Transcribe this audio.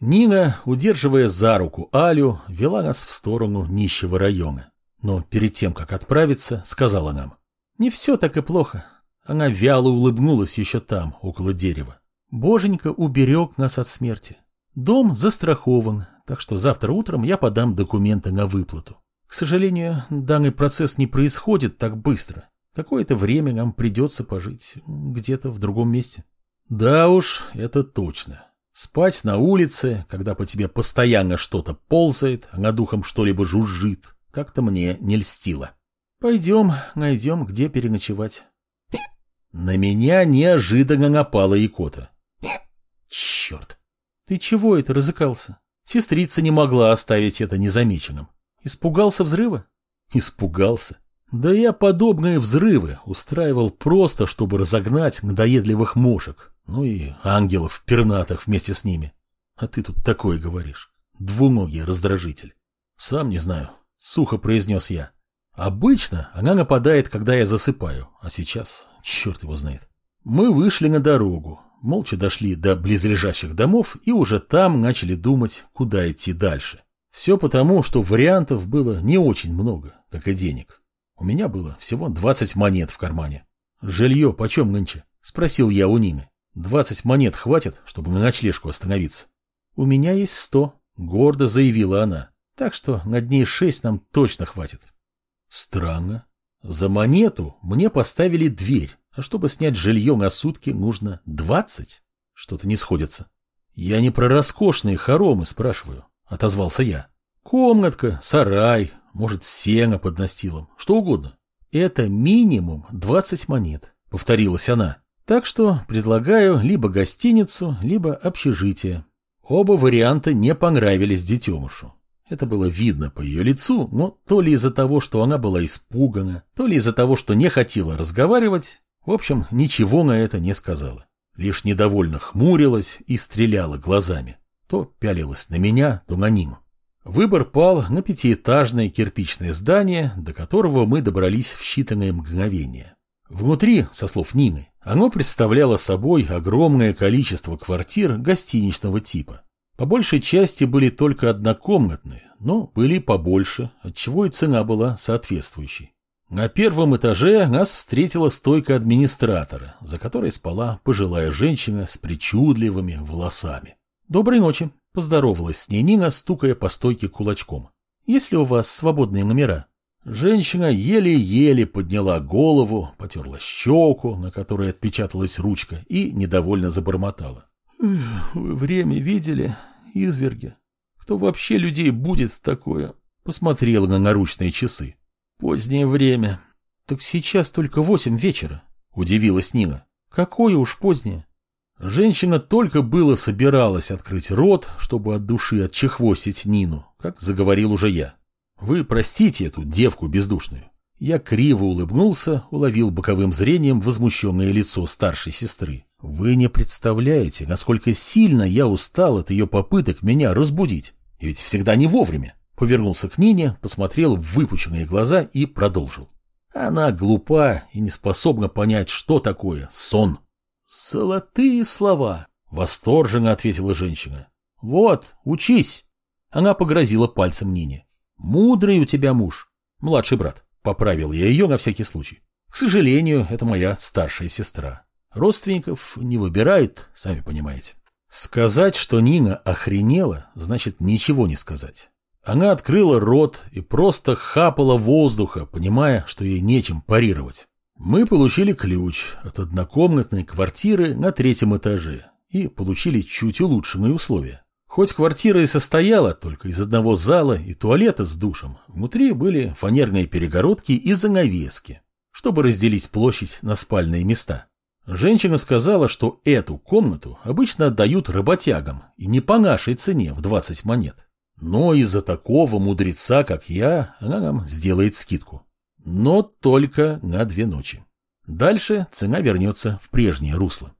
Нина, удерживая за руку Алю, вела нас в сторону нищего района. Но перед тем, как отправиться, сказала нам. Не все так и плохо. Она вяло улыбнулась еще там, около дерева. Боженька уберег нас от смерти. Дом застрахован, так что завтра утром я подам документы на выплату. К сожалению, данный процесс не происходит так быстро. Какое-то время нам придется пожить где-то в другом месте. Да уж, это точно. Спать на улице, когда по тебе постоянно что-то ползает, а над духом что-либо жужжит, как-то мне не льстило. Пойдем, найдем, где переночевать. На меня неожиданно напала икота. Черт! Ты чего это разыкался? Сестрица не могла оставить это незамеченным. Испугался взрыва? Испугался. Да я подобные взрывы устраивал просто, чтобы разогнать надоедливых мошек, ну и ангелов пернатых вместе с ними. А ты тут такое говоришь. Двуногий раздражитель. Сам не знаю, сухо произнес я. Обычно она нападает, когда я засыпаю, а сейчас черт его знает. Мы вышли на дорогу, молча дошли до близлежащих домов и уже там начали думать, куда идти дальше. Все потому, что вариантов было не очень много, как и денег. У меня было всего 20 монет в кармане. «Жилье почем нынче?» – спросил я у Нины. «20 монет хватит, чтобы на ночлежку остановиться?» «У меня есть сто», – гордо заявила она. «Так что на дней шесть нам точно хватит». Странно. За монету мне поставили дверь, а чтобы снять жилье на сутки, нужно двадцать. Что-то не сходится. Я не про роскошные хоромы спрашиваю, отозвался я. Комнатка, сарай, может, сено под настилом, что угодно. Это минимум двадцать монет, повторилась она. Так что предлагаю либо гостиницу, либо общежитие. Оба варианта не понравились детемушу. Это было видно по ее лицу, но то ли из-за того, что она была испугана, то ли из-за того, что не хотела разговаривать, в общем, ничего на это не сказала. Лишь недовольно хмурилась и стреляла глазами. То пялилась на меня, то на Ниму. Выбор пал на пятиэтажное кирпичное здание, до которого мы добрались в считанные мгновения. Внутри, со слов Нины, оно представляло собой огромное количество квартир гостиничного типа. По большей части были только однокомнатные, но были побольше, отчего и цена была соответствующей. На первом этаже нас встретила стойка администратора, за которой спала пожилая женщина с причудливыми волосами. «Доброй ночи», — поздоровалась с ней Нина, стукая по стойке кулачком. «Есть ли у вас свободные номера?» Женщина еле-еле подняла голову, потерла щеку, на которой отпечаталась ручка, и недовольно забормотала. «Вы время видели? изверги. Кто вообще людей будет такое? Посмотрела на наручные часы. Позднее время. Так сейчас только восемь вечера, удивилась Нина. Какое уж позднее. Женщина только было собиралась открыть рот, чтобы от души отчехвостить Нину, как заговорил уже я. Вы простите эту девку бездушную. Я криво улыбнулся, уловил боковым зрением возмущенное лицо старшей сестры. Вы не представляете, насколько сильно я устал от ее попыток меня разбудить. И ведь всегда не вовремя. Повернулся к Нине, посмотрел в выпученные глаза и продолжил. Она глупа и не способна понять, что такое сон. Золотые слова, восторженно ответила женщина. Вот, учись. Она погрозила пальцем Нине. Мудрый у тебя муж. Младший брат. Поправил я ее на всякий случай. К сожалению, это моя старшая сестра. Родственников не выбирают, сами понимаете. Сказать, что Нина охренела, значит ничего не сказать. Она открыла рот и просто хапала воздуха, понимая, что ей нечем парировать. Мы получили ключ от однокомнатной квартиры на третьем этаже и получили чуть улучшенные условия. Хоть квартира и состояла только из одного зала и туалета с душем, внутри были фанерные перегородки и занавески, чтобы разделить площадь на спальные места. Женщина сказала, что эту комнату обычно отдают работягам, и не по нашей цене в 20 монет. Но из-за такого мудреца, как я, она нам сделает скидку. Но только на две ночи. Дальше цена вернется в прежнее русло.